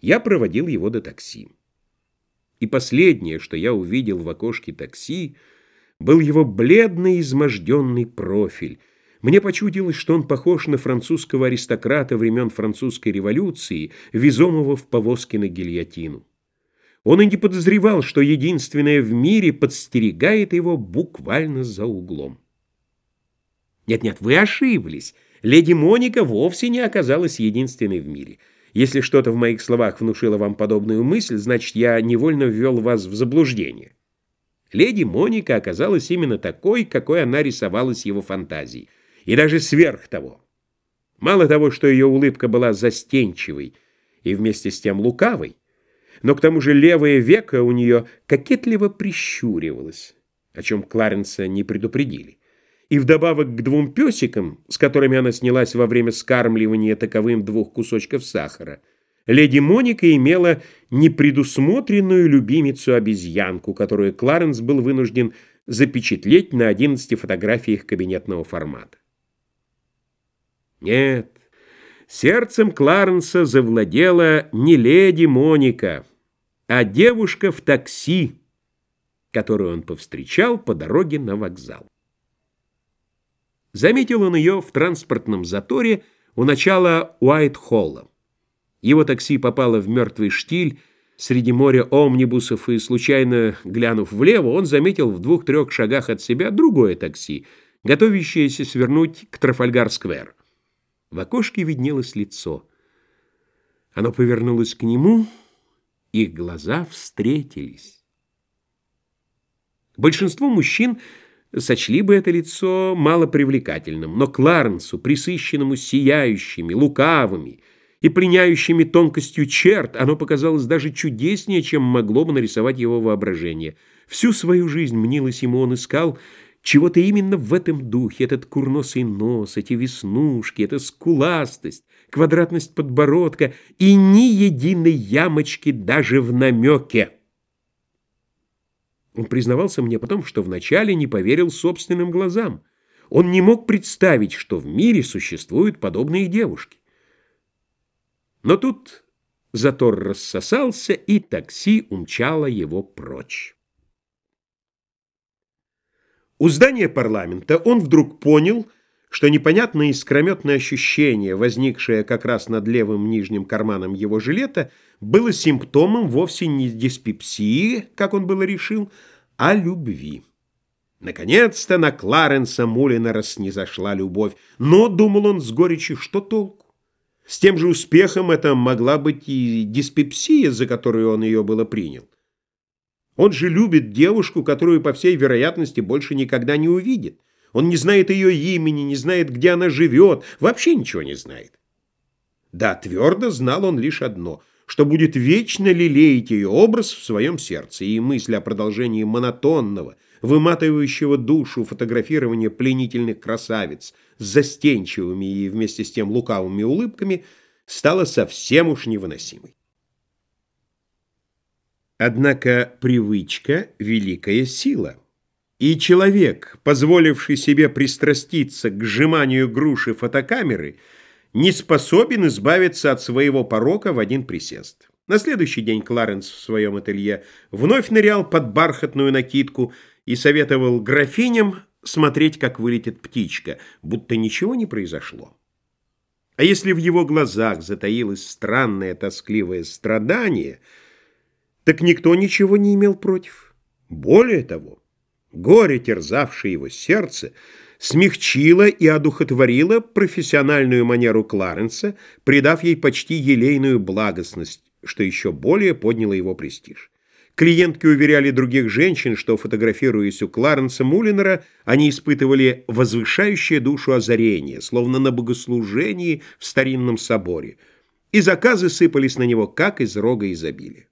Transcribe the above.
Я проводил его до такси. И последнее, что я увидел в окошке такси, был его бледный, изможденный профиль. Мне почудилось, что он похож на французского аристократа времен французской революции, везомого в повозке на гильотину. Он и не подозревал, что единственное в мире подстерегает его буквально за углом. Нет-нет, вы ошиблись. Леди Моника вовсе не оказалась единственной в мире. Если что-то в моих словах внушило вам подобную мысль, значит, я невольно ввел вас в заблуждение. Леди Моника оказалась именно такой, какой она рисовалась его фантазией. И даже сверх того. Мало того, что ее улыбка была застенчивой и вместе с тем лукавой, но к тому же левое веко у нее кокетливо прищуривалось, о чем Кларенса не предупредили. И вдобавок к двум песикам, с которыми она снялась во время скармливания таковым двух кусочков сахара, леди Моника имела непредусмотренную любимицу-обезьянку, которую Кларенс был вынужден запечатлеть на 11 фотографиях кабинетного формата. Нет, сердцем Кларенса завладела не леди Моника, а девушка в такси, которую он повстречал по дороге на вокзал. Заметил он ее в транспортном заторе у начала Уайт-Холла. Его такси попало в мертвый штиль среди моря омнибусов, и, случайно глянув влево, он заметил в двух-трех шагах от себя другое такси, готовящееся свернуть к Трафальгар-сквер. В окошке виднелось лицо. Оно повернулось к нему, их глаза встретились. Большинство мужчин сочли бы это лицо малопривлекательным, но Кларенсу, присыщенному сияющими, лукавыми и пленяющими тонкостью черт, оно показалось даже чудеснее, чем могло бы нарисовать его воображение. Всю свою жизнь, мнилось ему, он искал чего-то именно в этом духе, этот курносый нос, эти веснушки, эта скуластость, квадратность подбородка и ни единой ямочки даже в намеке. Он признавался мне потом, что вначале не поверил собственным глазам. Он не мог представить, что в мире существуют подобные девушки. Но тут затор рассосался, и такси умчало его прочь. У здания парламента он вдруг понял, что непонятное искрометное ощущение, возникшее как раз над левым нижним карманом его жилета, было симптомом вовсе не диспепсии, как он было решил, а любви. Наконец-то на Кларенса Мулинера снизошла любовь, но, думал он с горечью, что толку? С тем же успехом это могла быть и диспепсия, за которую он ее было принял. Он же любит девушку, которую, по всей вероятности, больше никогда не увидит. Он не знает ее имени, не знает, где она живет, вообще ничего не знает. Да, твердо знал он лишь одно, что будет вечно лелеять ее образ в своем сердце, и мысль о продолжении монотонного, выматывающего душу фотографирования пленительных красавиц с застенчивыми и вместе с тем лукавыми улыбками стала совсем уж невыносимой. Однако привычка — великая сила. И человек, позволивший себе пристраститься к сжиманию груши фотокамеры, не способен избавиться от своего порока в один присест. На следующий день Кларенс в своем ателье вновь нырял под бархатную накидку и советовал графиням смотреть, как вылетит птичка, будто ничего не произошло. А если в его глазах затаилось странное тоскливое страдание, так никто ничего не имел против. Более того, Горе, терзавшее его сердце, смягчило и одухотворило профессиональную манеру Кларенса, придав ей почти елейную благостность, что еще более подняло его престиж. Клиентки уверяли других женщин, что, фотографируясь у Кларенса Мулинера, они испытывали возвышающее душу озарение, словно на богослужении в старинном соборе, и заказы сыпались на него, как из рога изобилия.